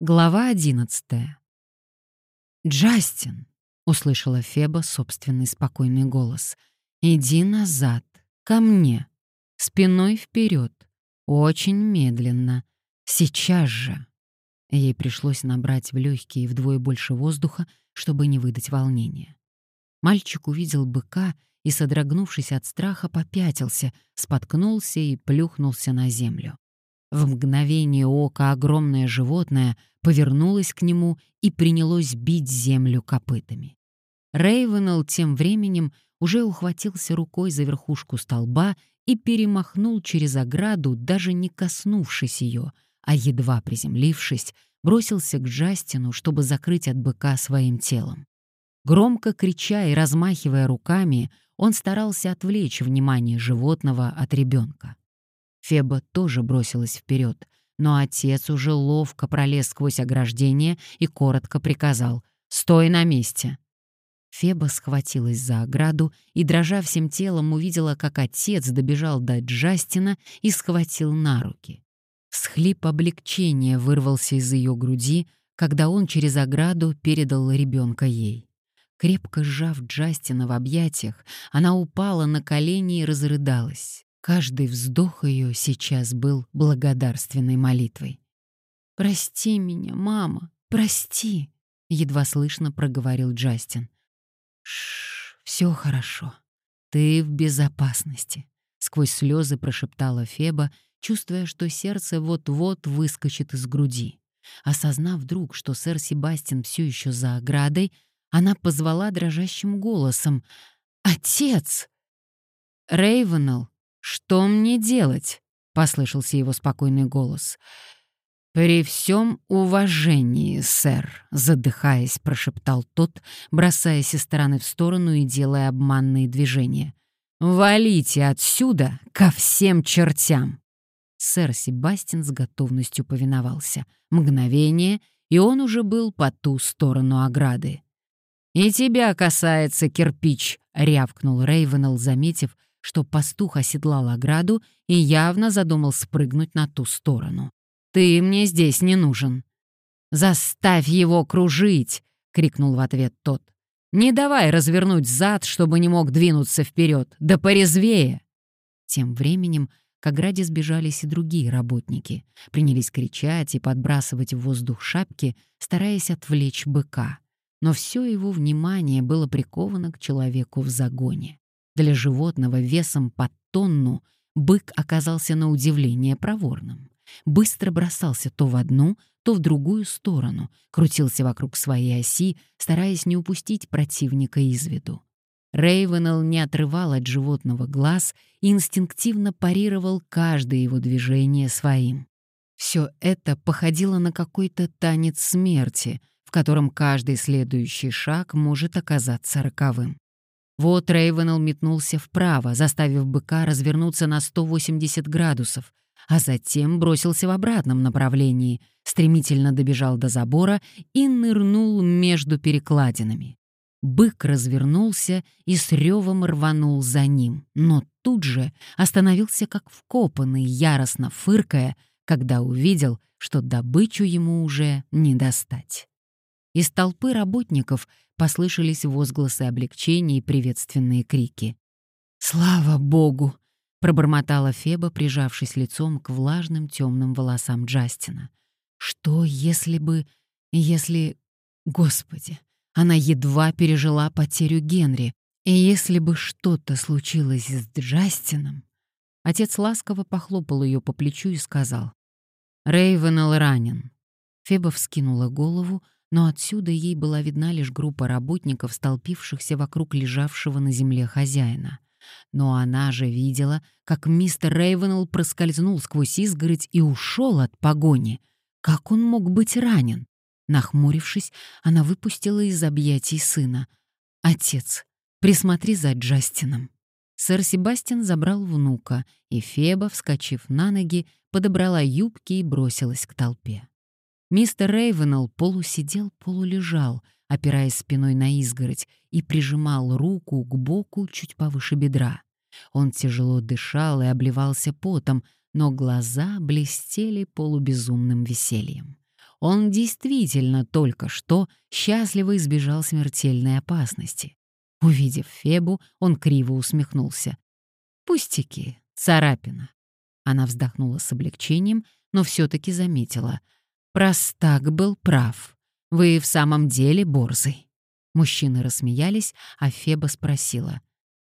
Глава одиннадцатая. «Джастин!» — услышала Феба собственный спокойный голос. «Иди назад, ко мне, спиной вперед, очень медленно, сейчас же». Ей пришлось набрать в легкие вдвое больше воздуха, чтобы не выдать волнения. Мальчик увидел быка и, содрогнувшись от страха, попятился, споткнулся и плюхнулся на землю. В мгновение ока огромное животное повернулось к нему и принялось бить землю копытами. Рейвенелл тем временем уже ухватился рукой за верхушку столба и перемахнул через ограду, даже не коснувшись ее, а едва приземлившись, бросился к Джастину, чтобы закрыть от быка своим телом. Громко крича и размахивая руками, он старался отвлечь внимание животного от ребенка. Феба тоже бросилась вперед, но отец уже ловко пролез сквозь ограждение и коротко приказал «Стой на месте!». Феба схватилась за ограду и, дрожа всем телом, увидела, как отец добежал до Джастина и схватил на руки. Всхлип облегчения вырвался из ее груди, когда он через ограду передал ребенка ей. Крепко сжав Джастина в объятиях, она упала на колени и разрыдалась. Каждый вздох ее сейчас был благодарственной молитвой. «Прости меня, мама, прости!» — едва слышно проговорил Джастин. «Шш, все хорошо. Ты в безопасности», — сквозь слезы прошептала Феба, чувствуя, что сердце вот-вот выскочит из груди. Осознав вдруг, что сэр Себастьян все еще за оградой, она позвала дрожащим голосом «Отец!» Рейвенелл, «Что мне делать?» — послышался его спокойный голос. «При всем уважении, сэр», — задыхаясь, прошептал тот, бросаясь из стороны в сторону и делая обманные движения. «Валите отсюда ко всем чертям!» Сэр Себастьян с готовностью повиновался. Мгновение, и он уже был по ту сторону ограды. «И тебя касается кирпич», — рявкнул Рейвенелл, заметив, что пастух оседлал ограду и явно задумал спрыгнуть на ту сторону. «Ты мне здесь не нужен». «Заставь его кружить!» — крикнул в ответ тот. «Не давай развернуть зад, чтобы не мог двинуться вперед, да порезвее!» Тем временем к ограде сбежались и другие работники, принялись кричать и подбрасывать в воздух шапки, стараясь отвлечь быка. Но все его внимание было приковано к человеку в загоне. Для животного весом под тонну бык оказался на удивление проворным. Быстро бросался то в одну, то в другую сторону, крутился вокруг своей оси, стараясь не упустить противника из виду. Рейвенелл не отрывал от животного глаз и инстинктивно парировал каждое его движение своим. Все это походило на какой-то танец смерти, в котором каждый следующий шаг может оказаться роковым. Вот Рейвенелл метнулся вправо, заставив быка развернуться на 180 градусов, а затем бросился в обратном направлении, стремительно добежал до забора и нырнул между перекладинами. Бык развернулся и с ревом рванул за ним, но тут же остановился как вкопанный, яростно фыркая, когда увидел, что добычу ему уже не достать. Из толпы работников послышались возгласы облегчения и приветственные крики. «Слава Богу!» — пробормотала Феба, прижавшись лицом к влажным темным волосам Джастина. «Что, если бы... если... Господи!» Она едва пережила потерю Генри. И если бы что-то случилось с Джастином... Отец ласково похлопал ее по плечу и сказал. «Рейвенелл ранен». Феба вскинула голову, но отсюда ей была видна лишь группа работников, столпившихся вокруг лежавшего на земле хозяина. Но она же видела, как мистер Рейвенелл проскользнул сквозь изгородь и ушел от погони. Как он мог быть ранен? Нахмурившись, она выпустила из объятий сына. «Отец, присмотри за Джастином». Сэр Себастьян забрал внука, и Феба, вскочив на ноги, подобрала юбки и бросилась к толпе. Мистер Рейвенелл полусидел, полулежал, опираясь спиной на изгородь, и прижимал руку к боку чуть повыше бедра. Он тяжело дышал и обливался потом, но глаза блестели полубезумным весельем. Он действительно только что счастливо избежал смертельной опасности. Увидев Фебу, он криво усмехнулся. «Пустяки, царапина». Она вздохнула с облегчением, но все таки заметила. «Простак был прав. Вы в самом деле борзый». Мужчины рассмеялись, а Феба спросила.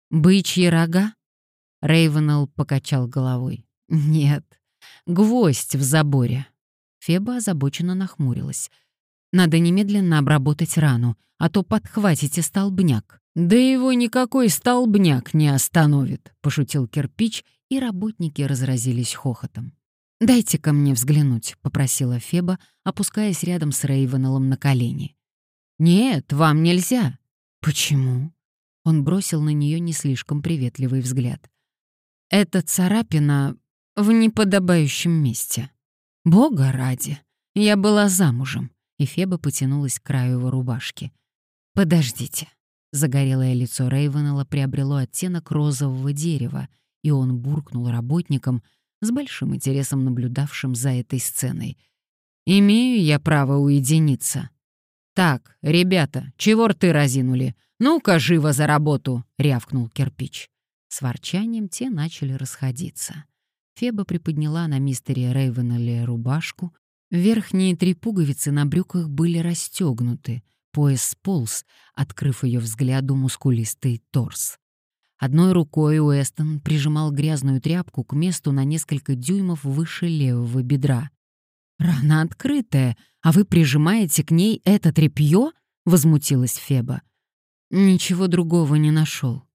«Бычьи рога?» Рейвенелл покачал головой. «Нет, гвоздь в заборе». Феба озабоченно нахмурилась. «Надо немедленно обработать рану, а то подхватите столбняк». «Да его никакой столбняк не остановит», — пошутил кирпич, и работники разразились хохотом. «Дайте-ка мне взглянуть», — попросила Феба, опускаясь рядом с Рейвенеллом на колени. «Нет, вам нельзя». «Почему?» Он бросил на нее не слишком приветливый взгляд. «Это царапина в неподобающем месте. Бога ради, я была замужем». И Феба потянулась к краю его рубашки. «Подождите». Загорелое лицо Рейвенелла приобрело оттенок розового дерева, и он буркнул работникам, с большим интересом наблюдавшим за этой сценой. «Имею я право уединиться». «Так, ребята, чего рты разинули? Ну-ка, живо за работу!» — рявкнул кирпич. С ворчанием те начали расходиться. Феба приподняла на мистере Рейвенелле рубашку. Верхние три пуговицы на брюках были расстегнуты, пояс сполз, открыв ее взгляду мускулистый торс. Одной рукой Уэстон прижимал грязную тряпку к месту на несколько дюймов выше левого бедра. «Рана открытая, а вы прижимаете к ней это тряпье?» — возмутилась Феба. «Ничего другого не нашел.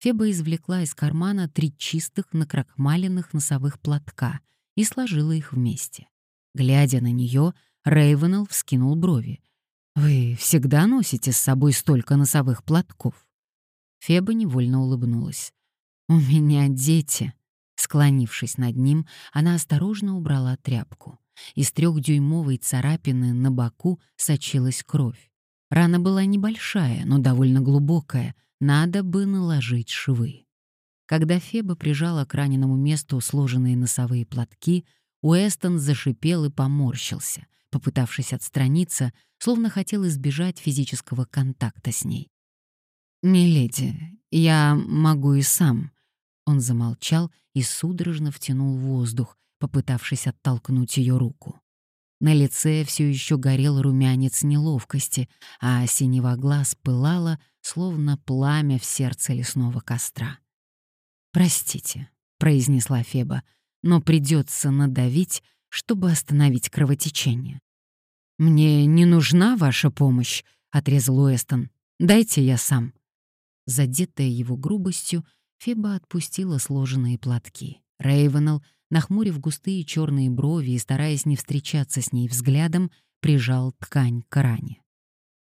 Феба извлекла из кармана три чистых накрахмаленных носовых платка и сложила их вместе. Глядя на нее, Рейвенелл вскинул брови. «Вы всегда носите с собой столько носовых платков?» Феба невольно улыбнулась. «У меня дети». Склонившись над ним, она осторожно убрала тряпку. Из трехдюймовой царапины на боку сочилась кровь. Рана была небольшая, но довольно глубокая. Надо бы наложить швы. Когда Феба прижала к раненому месту сложенные носовые платки, Уэстон зашипел и поморщился, попытавшись отстраниться, словно хотел избежать физического контакта с ней. «Миледи, я могу и сам». Он замолчал и судорожно втянул воздух, попытавшись оттолкнуть ее руку. На лице все еще горел румянец неловкости, а синева глаз пылала, словно пламя в сердце лесного костра. «Простите», — произнесла Феба, «но придется надавить, чтобы остановить кровотечение». «Мне не нужна ваша помощь», — отрезал Уэстон. «Дайте я сам». Задетая его грубостью, Феба отпустила сложенные платки. Рейвенелл, нахмурив густые черные брови и стараясь не встречаться с ней взглядом, прижал ткань к ране.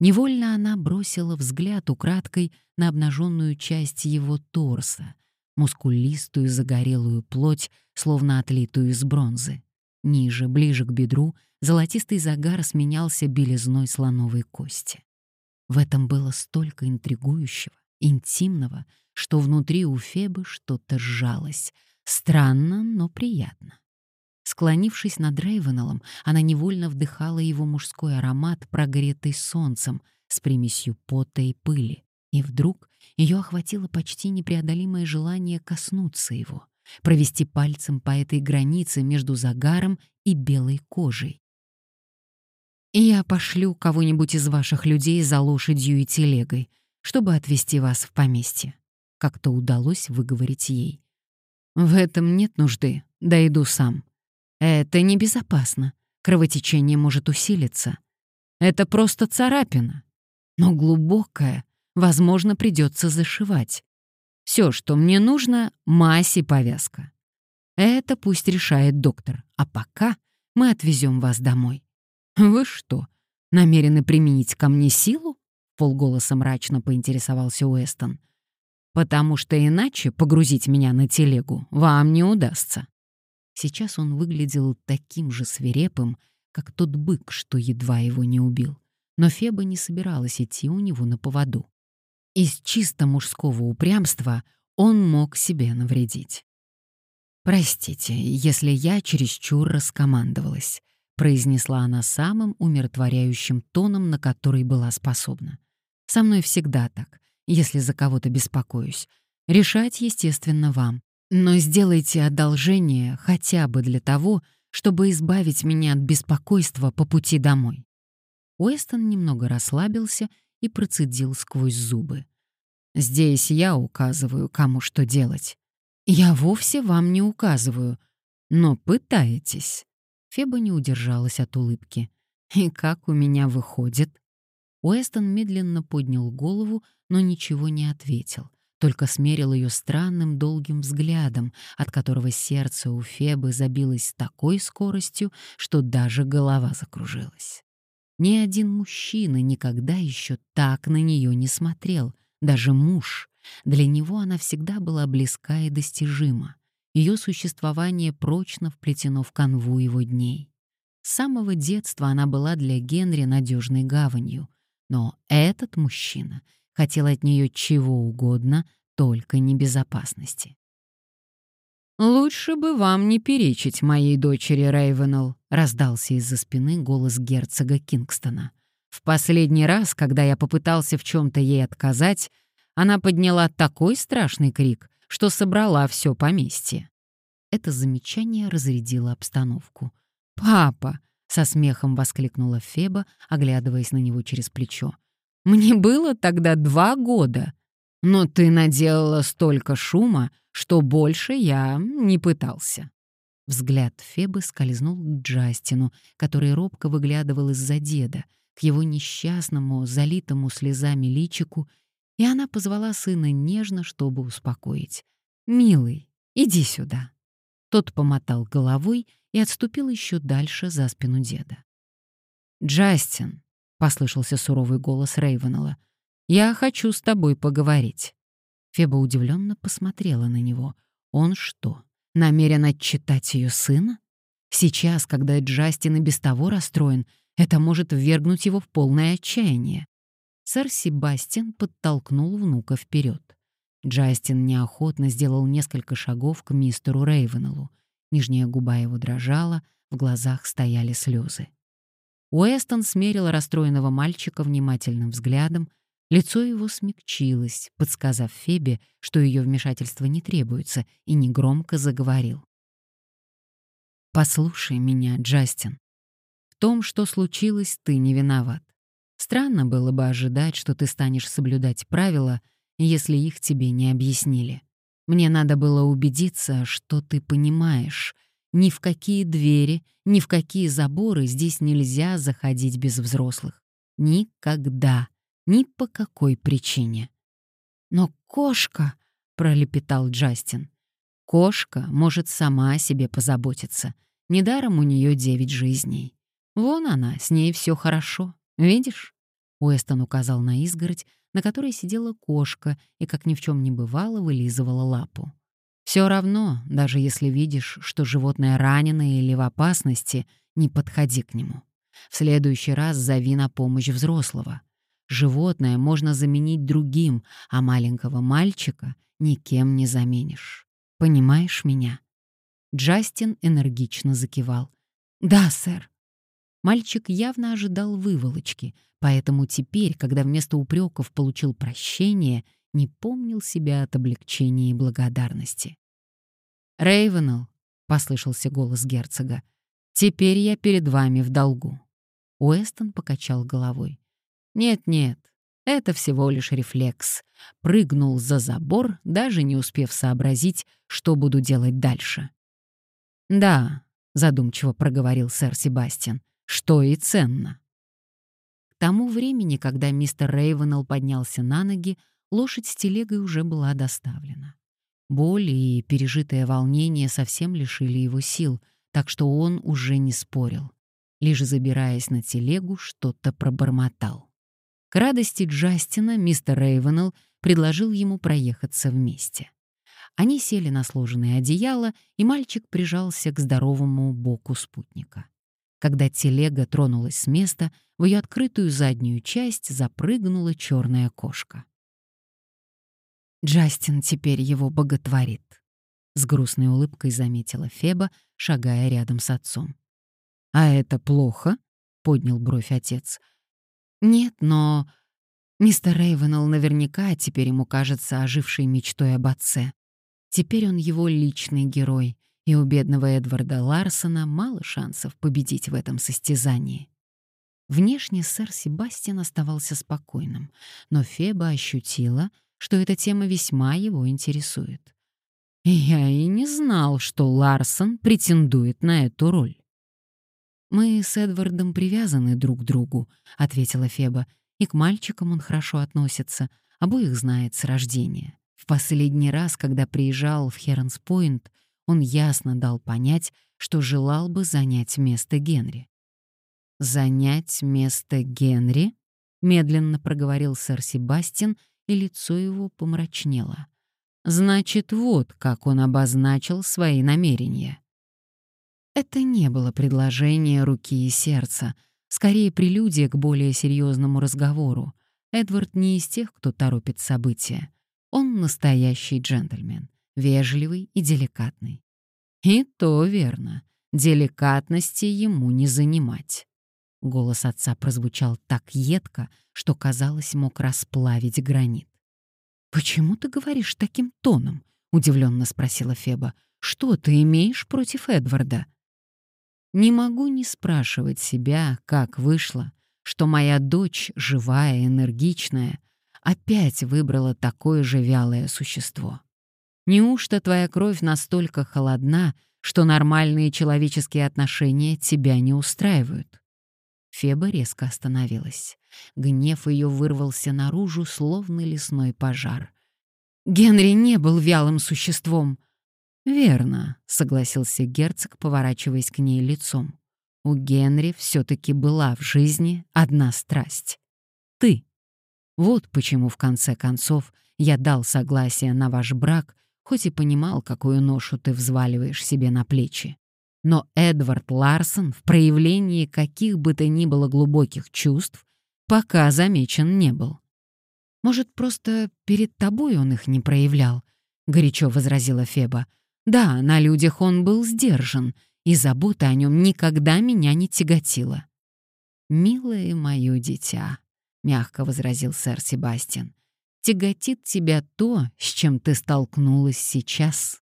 Невольно она бросила взгляд украдкой на обнаженную часть его торса, мускулистую загорелую плоть, словно отлитую из бронзы. Ниже, ближе к бедру, золотистый загар сменялся белизной слоновой кости. В этом было столько интригующего, интимного, что внутри у Фебы что-то сжалось. Странно, но приятно. Склонившись над Рейвенеллом, она невольно вдыхала его мужской аромат, прогретый солнцем, с примесью пота и пыли. И вдруг ее охватило почти непреодолимое желание коснуться его, провести пальцем по этой границе между загаром и белой кожей. «Я пошлю кого-нибудь из ваших людей за лошадью и телегой», чтобы отвезти вас в поместье. Как-то удалось выговорить ей. В этом нет нужды, дойду сам. Это небезопасно. Кровотечение может усилиться. Это просто царапина. Но глубокая, возможно, придется зашивать. Все, что мне нужно, мазь и повязка. Это пусть решает доктор. А пока мы отвезем вас домой. Вы что, намерены применить ко мне силу? Полголоса мрачно поинтересовался Уэстон. «Потому что иначе погрузить меня на телегу вам не удастся». Сейчас он выглядел таким же свирепым, как тот бык, что едва его не убил. Но Феба не собиралась идти у него на поводу. Из чисто мужского упрямства он мог себе навредить. «Простите, если я чересчур раскомандовалась. произнесла она самым умиротворяющим тоном, на который была способна. «Со мной всегда так, если за кого-то беспокоюсь. Решать, естественно, вам. Но сделайте одолжение хотя бы для того, чтобы избавить меня от беспокойства по пути домой». Уэстон немного расслабился и процедил сквозь зубы. «Здесь я указываю, кому что делать. Я вовсе вам не указываю, но пытаетесь». Феба не удержалась от улыбки. «И как у меня выходит?» Уэстон медленно поднял голову, но ничего не ответил, только смерил ее странным долгим взглядом, от которого сердце у Фебы забилось с такой скоростью, что даже голова закружилась. Ни один мужчина никогда еще так на нее не смотрел, даже муж. Для него она всегда была близка и достижима. Ее существование прочно вплетено в канву его дней. С самого детства она была для Генри надежной гаванью, но этот мужчина хотел от нее чего угодно, только не безопасности. «Лучше бы вам не перечить моей дочери Рейвенелл», — раздался из-за спины голос герцога Кингстона. «В последний раз, когда я попытался в чем-то ей отказать, она подняла такой страшный крик, что собрала все поместье. Это замечание разрядило обстановку. «Папа!» — со смехом воскликнула Феба, оглядываясь на него через плечо. «Мне было тогда два года, но ты наделала столько шума, что больше я не пытался». Взгляд Фебы скользнул к Джастину, который робко выглядывал из-за деда, к его несчастному, залитому слезами личику и она позвала сына нежно, чтобы успокоить. «Милый, иди сюда». Тот помотал головой и отступил еще дальше за спину деда. «Джастин», — послышался суровый голос Рейвенелла, — «я хочу с тобой поговорить». Феба удивленно посмотрела на него. Он что, намерен отчитать ее сына? Сейчас, когда Джастин и без того расстроен, это может ввергнуть его в полное отчаяние. Сэр Себастьян подтолкнул внука вперед. Джастин неохотно сделал несколько шагов к мистеру Рейвенеллу. Нижняя губа его дрожала, в глазах стояли слезы. Уэстон смерил расстроенного мальчика внимательным взглядом, лицо его смягчилось, подсказав Фебе, что ее вмешательство не требуется, и негромко заговорил. «Послушай меня, Джастин. В том, что случилось, ты не виноват. Странно было бы ожидать, что ты станешь соблюдать правила, если их тебе не объяснили. Мне надо было убедиться, что ты понимаешь, ни в какие двери, ни в какие заборы здесь нельзя заходить без взрослых. Никогда, ни по какой причине. «Но кошка», — пролепетал Джастин, — «кошка может сама о себе позаботиться. Недаром у нее девять жизней. Вон она, с ней все хорошо. «Видишь?» — Уэстон указал на изгородь, на которой сидела кошка и, как ни в чем не бывало, вылизывала лапу. Все равно, даже если видишь, что животное ранено или в опасности, не подходи к нему. В следующий раз зови на помощь взрослого. Животное можно заменить другим, а маленького мальчика никем не заменишь. Понимаешь меня?» Джастин энергично закивал. «Да, сэр. Мальчик явно ожидал выволочки, поэтому теперь, когда вместо упреков получил прощение, не помнил себя от облегчения и благодарности. «Рейвенелл», — послышался голос герцога, — «теперь я перед вами в долгу». Уэстон покачал головой. «Нет-нет, это всего лишь рефлекс. Прыгнул за забор, даже не успев сообразить, что буду делать дальше». «Да», — задумчиво проговорил сэр Себастьян, что и ценно. К тому времени, когда мистер Рейвенелл поднялся на ноги, лошадь с телегой уже была доставлена. Боль и пережитое волнение совсем лишили его сил, так что он уже не спорил. Лишь забираясь на телегу, что-то пробормотал. К радости Джастина мистер Рейвенелл предложил ему проехаться вместе. Они сели на сложенное одеяло, и мальчик прижался к здоровому боку спутника. Когда телега тронулась с места, в ее открытую заднюю часть запрыгнула черная кошка. Джастин теперь его боготворит. С грустной улыбкой заметила Феба, шагая рядом с отцом. «А это плохо?» — поднял бровь отец. «Нет, но...» Мистер Рейвенелл наверняка теперь ему кажется ожившей мечтой об отце. Теперь он его личный герой, и у бедного Эдварда Ларсона мало шансов победить в этом состязании. Внешне сэр Себастьян оставался спокойным, но Феба ощутила, что эта тема весьма его интересует. «Я и не знал, что Ларсон претендует на эту роль». «Мы с Эдвардом привязаны друг к другу», — ответила Феба, «и к мальчикам он хорошо относится, обоих знает с рождения. В последний раз, когда приезжал в Херонс-Пойнт, он ясно дал понять, что желал бы занять место Генри. «Занять место Генри?» — медленно проговорил сэр Себастьян, и лицо его помрачнело. «Значит, вот как он обозначил свои намерения». Это не было предложение руки и сердца, скорее прелюдия к более серьезному разговору. Эдвард не из тех, кто торопит события. Он настоящий джентльмен, вежливый и деликатный. И то верно, деликатности ему не занимать. Голос отца прозвучал так едко, что, казалось, мог расплавить гранит. «Почему ты говоришь таким тоном?» — удивленно спросила Феба. «Что ты имеешь против Эдварда?» Не могу не спрашивать себя, как вышло, что моя дочь, живая, энергичная, опять выбрала такое же вялое существо. Неужто твоя кровь настолько холодна, что нормальные человеческие отношения тебя не устраивают? Феба резко остановилась. Гнев ее вырвался наружу, словно лесной пожар. Генри не был вялым существом. «Верно», — согласился герцог, поворачиваясь к ней лицом. «У Генри все-таки была в жизни одна страсть. Ты. Вот почему, в конце концов, я дал согласие на ваш брак, хоть и понимал, какую ношу ты взваливаешь себе на плечи. Но Эдвард Ларсон в проявлении каких бы то ни было глубоких чувств пока замечен не был. «Может, просто перед тобой он их не проявлял?» — горячо возразила Феба. «Да, на людях он был сдержан, и забота о нем никогда меня не тяготила». «Милое мое дитя», — мягко возразил сэр Себастьян, «тяготит тебя то, с чем ты столкнулась сейчас».